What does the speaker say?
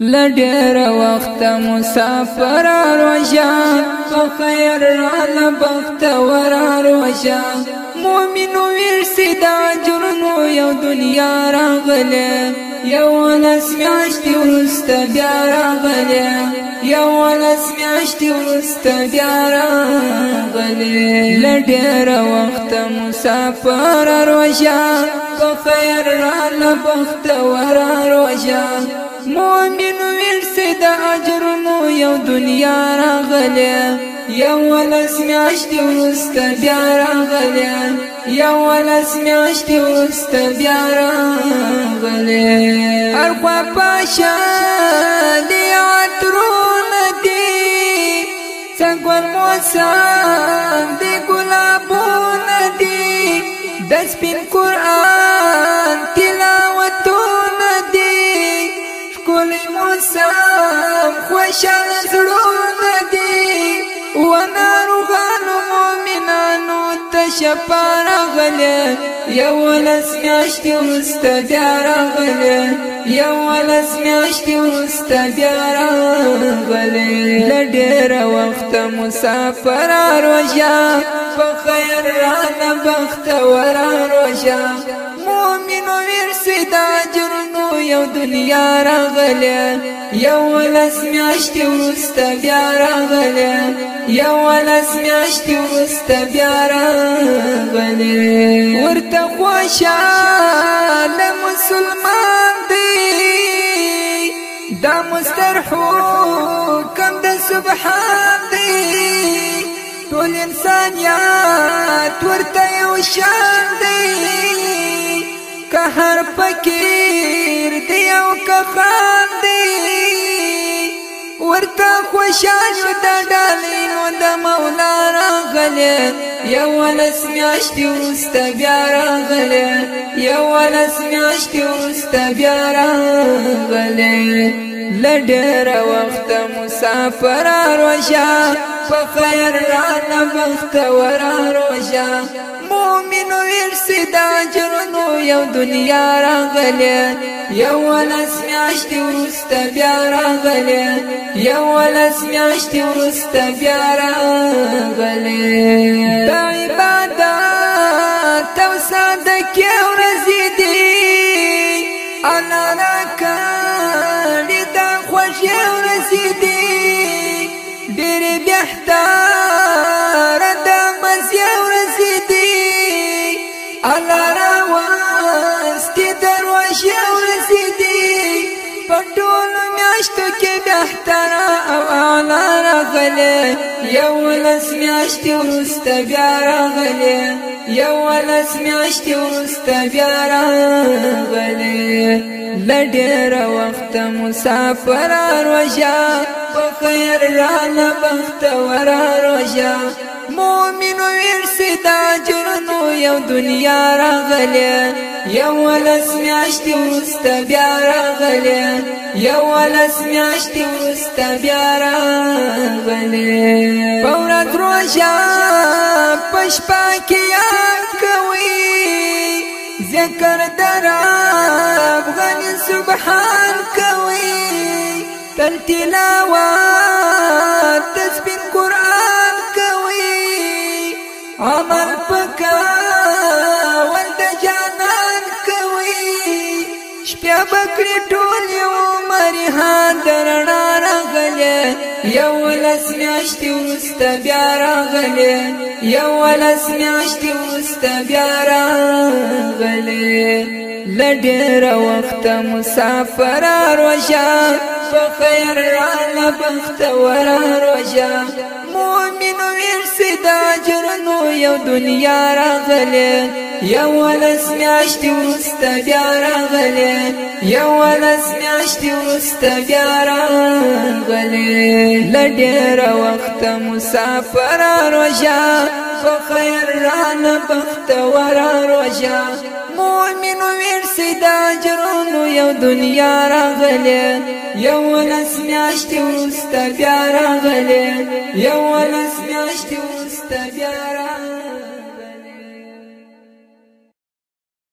لدر وقت مسافر روشا فخير خیر بخت ورا روشا مؤمن ورسي دا جرنو یو دنیا راغله یو لاس میاشتې ورسته بیا راغله یو لاس میاشتې ورسته بیا راغله لډېر وقت مسافر روشا فخير خیر بخت ورا روشا مؤمن ویل سي د اجرونو یو دنیا راغله یو ولس میاشت ورسته بیا راغله یو ولس میاشت ورسته بیا راغله هر خوا پاشا دی عطرونه دی څنګه موسم دی ګلابونه دی د سپین پریشان زړونه دي وناروغانو مؤمنانو ته شفا راغله یولس میاشتې وروسته بیا راغله یولس میاشتې وروسته بیا راغله له ډېره وخته مسافره روژه په خیر رانه بختوره روژه مومنو ورسی دا جرنو یو دنیا راغله یو لس میاشتې وروسته بیا راغله یو لس میاشتې وروسته بیا راغله ورته خوشاله مسلمان دی دا مسترحو کم د سبحان دی ټول انسانیات ورته یو شان دی که هر فقیر دی او که خان دی ورته خوشاله د ډالین و د مولا راغله یو ولس میاشتې وروسته بیا راغله یو ولس میاشتې وروسته بیا راغله لډېره وخته مسافر روژه په خیر را نبخت ورا روشا مومن ویل سدا جرنو یو دنیا راغلی یو ولس میاشت ورست بیا راغلی یو ولس میاشت ورست بیا راغلی دا عبادت او ساده کې ورځې دي انا راکړې دا خوږې ورځې دي ډېر بهتار د مزیا ورسېدي الله را واستي دروازه ورسېدي پټول میاشتو کې بهتر او اعلی راغلي یو لس میاشتې وروسته بیا راغلي یو لس میاشتې وروسته بیا راغلي لډیر وخت مسافر روجا په خیر را نه بخت ور روجا مؤمن ورسدا جنو یو دنیا راغله یو ولس میاشتې ورست بیا راغله یو ولس میاشتې ورست بیا راغله پورات روجا پښ پاکیا کوي ذکر درا سبحان کوي تل تلاوت تسبیح قران کوي عمل پکا ولد جانان کوي شپه بکری ټول یو مریه درنا راغله یو لس میاشتې وسته بیا راغله یو لس میاشتې وسته بیا راغله لډیر وخت مسافر روشا په خیر را لبخت ور روشا مؤمن ورسدا جرنو یو دنیا راغله یو ولس میاشت ورسته بیا راغلی یو ولس میاشت ورسته بیا راغلی لډیر وخت مسافر روزه په خیر رانه بختور روزه مؤمن ورسې د اجرونو یو دنیا راغلی یو ولس میاشت ورسته بیا راغلی یو ولس میاشت ورسته بیا راغلی